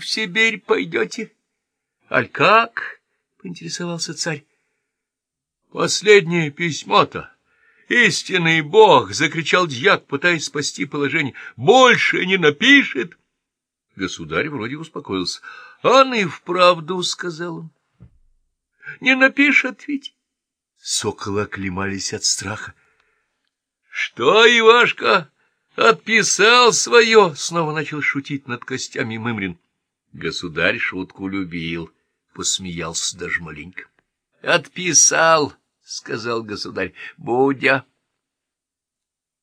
в Сибирь пойдете? — Аль как? — поинтересовался царь. — Последнее письмо-то. Истинный бог! — закричал дьяк, пытаясь спасти положение. — Больше не напишет! Государь вроде успокоился. — Он и вправду, — сказал он. — Не напишет ведь. Соколы оклемались от страха. — Что, Ивашка, отписал свое? — снова начал шутить над костями Мымрин. Государь шутку любил, посмеялся даже маленько. — Отписал, — сказал государь, — Будя.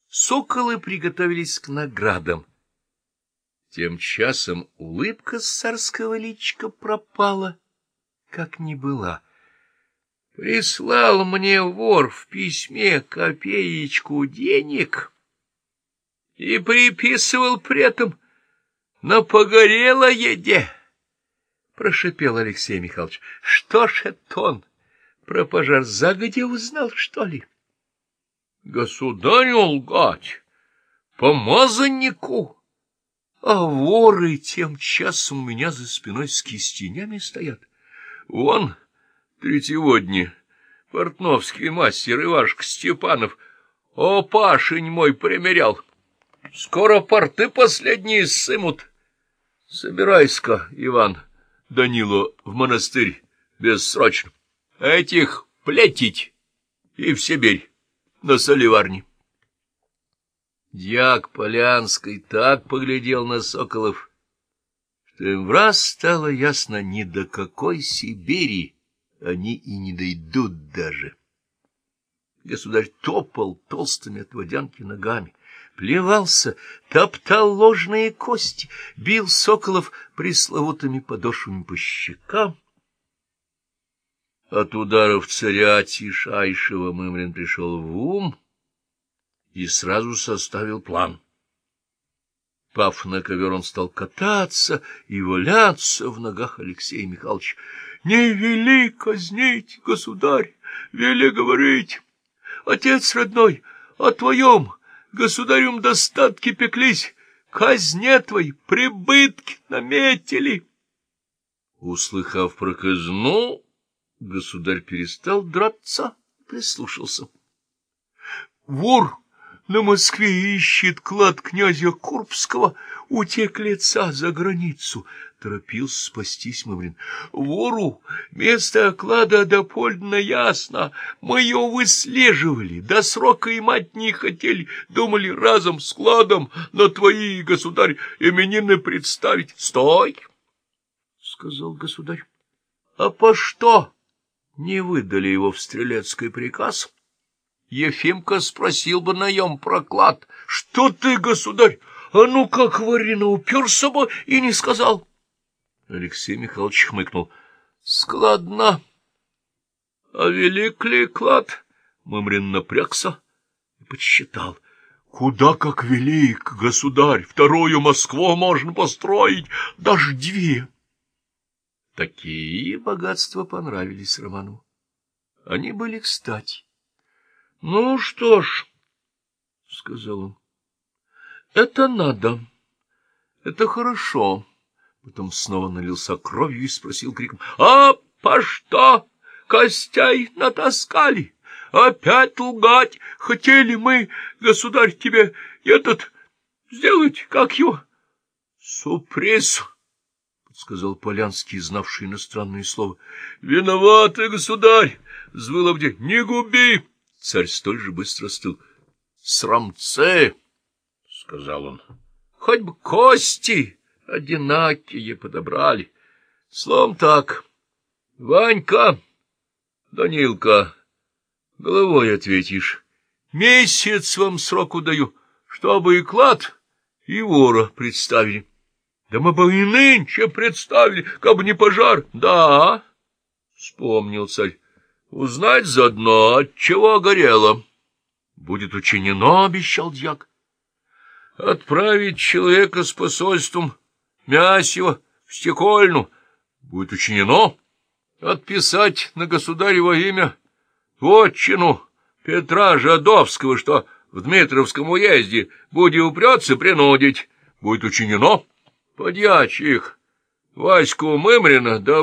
Соколы приготовились к наградам. Тем часом улыбка с царского личка пропала, как не была. Прислал мне вор в письме копеечку денег и приписывал при этом на погорело еде. Прошипел Алексей Михайлович. Что ж это он? Про пожар загодя узнал, что ли? Государю лгать, помазаннику. А воры тем часом у меня за спиной с кистенями стоят. Вон третьего дня портновский мастер Ивашка Степанов о пашень мой примерял. Скоро порты последние сымут. Собирайся-ка, Иван, Данило, в монастырь бессрочно. Этих плетить и в Сибирь на соливарни. Дьяк Полянской так поглядел на Соколов, что им в раз стало ясно, ни до какой Сибири они и не дойдут даже. Государь топал толстыми от водянки ногами, плевался, топтал ложные кости, бил Соколов пресловутыми подошвами по щекам. От ударов царя Тишайшего Мымрин пришел в ум и сразу составил план. Пав на ковер, он стал кататься и валяться в ногах Алексея Михайловича. — Не вели казнить, государь, вели говорить. Отец родной, о твоем государем достатки пеклись, казне твой прибытки наметили. Услыхав про казну, государь перестал драться, прислушался. Вор на Москве ищет клад князя Курбского, утек лица за границу. Торопился спастись Маврин. Вору место клада допольно ясно. Мы ее выслеживали, до срока и мать не хотели. Думали разом с кладом на твои, государь, именины представить. — Стой! — сказал государь. — А по что не выдали его в стрелецкий приказ? — Ефимка спросил бы наем проклад. — Что ты, государь? А ну как, Варина, уперся бы и не сказал. Алексей Михайлович хмыкнул. — Складно. — А велик ли клад? Мымрин напрягся и подсчитал. — Куда как велик, государь! Вторую Москву можно построить, даже две. Такие богатства понравились Роману. Они были кстати. — Ну что ж, — сказал он, — это надо, это хорошо. Потом снова налился кровью и спросил криком, — А по что костей натаскали? Опять лгать хотели мы, государь, тебе этот сделать, как его? — Сюрприз, — сказал Полянский, знавший иностранные слова. — Виноватый государь! — взвыл Авдей. — Не губи! Царь столь же быстро стыл. — Срамцы! — сказал он. — Хоть бы кости одинакие подобрали. Слом так. Ванька, Данилка, головой ответишь. Месяц вам сроку даю, чтобы и клад, и вора представили. Да мы бы и нынче представили, как бы не пожар. Да, — вспомнил царь. Узнать заодно, от чего горело. Будет учинено, — обещал дьяк. Отправить человека с посольством Мясева в Стекольну. Будет учинено. Отписать на государево имя вотчину Петра Жадовского, что в Дмитровском уезде будет упрется принудить. Будет учинено. Подьячих Ваську Мымрина да